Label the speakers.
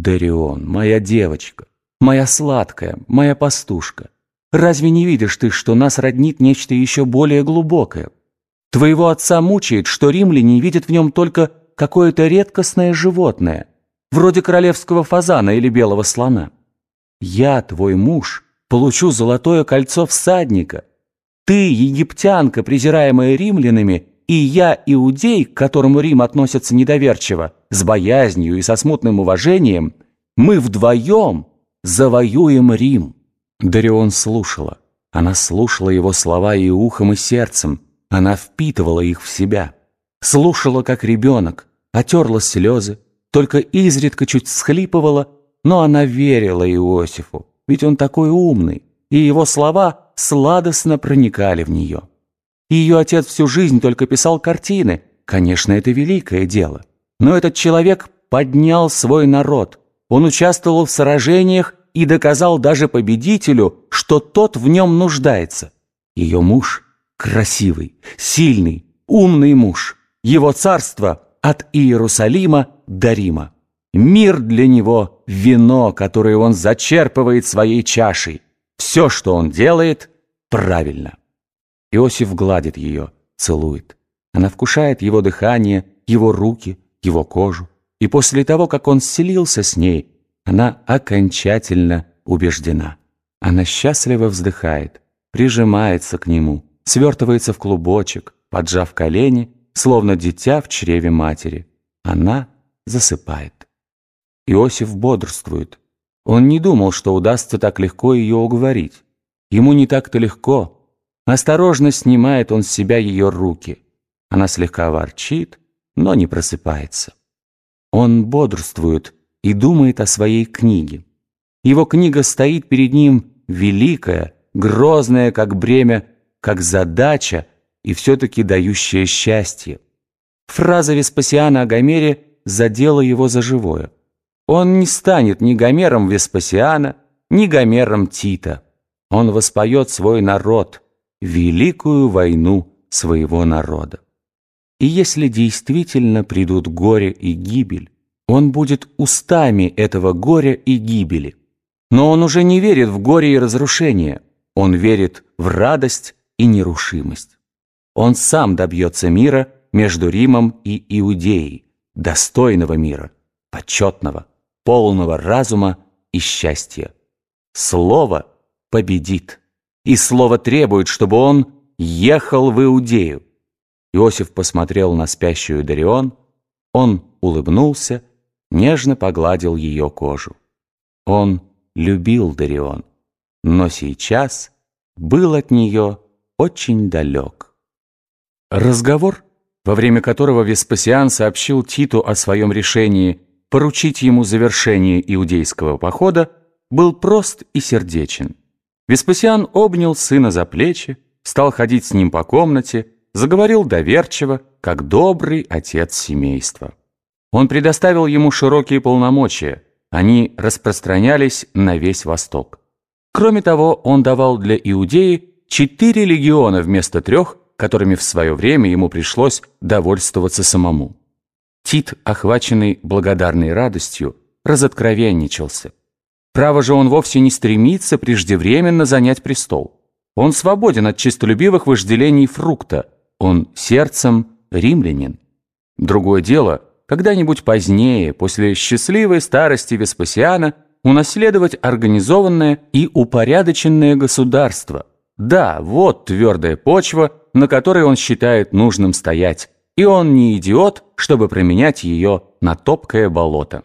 Speaker 1: Дарион, моя девочка, моя сладкая, моя пастушка, разве не видишь ты, что нас роднит нечто еще более глубокое? Твоего отца мучает, что римляне видят в нем только какое-то редкостное животное, вроде королевского фазана или белого слона. Я, твой муж, получу золотое кольцо всадника. Ты, египтянка, презираемая римлянами, и я, иудей, к которому Рим относится недоверчиво, с боязнью и со смутным уважением, мы вдвоем завоюем Рим». Дарион слушала. Она слушала его слова и ухом, и сердцем. Она впитывала их в себя. Слушала, как ребенок, отерла слезы, только изредка чуть схлипывала, но она верила Иосифу, ведь он такой умный, и его слова сладостно проникали в нее. Ее отец всю жизнь только писал картины. Конечно, это великое дело. Но этот человек поднял свой народ. Он участвовал в сражениях и доказал даже победителю, что тот в нем нуждается. Ее муж – красивый, сильный, умный муж. Его царство от Иерусалима до Рима. Мир для него – вино, которое он зачерпывает своей чашей. Все, что он делает, правильно. Иосиф гладит ее, целует. Она вкушает его дыхание, его руки, его кожу. И после того, как он селился с ней, она окончательно убеждена. Она счастливо вздыхает, прижимается к нему, свертывается в клубочек, поджав колени, словно дитя в чреве матери. Она засыпает. Иосиф бодрствует. Он не думал, что удастся так легко ее уговорить. Ему не так-то легко, Осторожно снимает он с себя ее руки. Она слегка ворчит, но не просыпается. Он бодрствует и думает о своей книге. Его книга стоит перед ним великая, грозная, как бремя, как задача и все-таки дающая счастье. Фраза Веспасиана о Гомере задела его за живое. Он не станет ни Гомером Веспасиана, ни Гомером Тита. Он воспоет свой народ – великую войну своего народа. И если действительно придут горе и гибель, он будет устами этого горя и гибели. Но он уже не верит в горе и разрушение, он верит в радость и нерушимость. Он сам добьется мира между Римом и Иудеей, достойного мира, почетного, полного разума и счастья. Слово победит и слово требует, чтобы он ехал в Иудею. Иосиф посмотрел на спящую Дарион, он улыбнулся, нежно погладил ее кожу. Он любил Дарион, но сейчас был от нее очень далек. Разговор, во время которого Веспасиан сообщил Титу о своем решении поручить ему завершение иудейского похода, был прост и сердечен. Веспасиан обнял сына за плечи, стал ходить с ним по комнате, заговорил доверчиво, как добрый отец семейства. Он предоставил ему широкие полномочия, они распространялись на весь Восток. Кроме того, он давал для Иудеи четыре легиона вместо трех, которыми в свое время ему пришлось довольствоваться самому. Тит, охваченный благодарной радостью, разоткровенничался – Право же он вовсе не стремится преждевременно занять престол. Он свободен от чистолюбивых вожделений фрукта. Он сердцем римлянин. Другое дело, когда-нибудь позднее, после счастливой старости Веспасиана, унаследовать организованное и упорядоченное государство. Да, вот твердая почва, на которой он считает нужным стоять. И он не идиот, чтобы променять ее на топкое болото.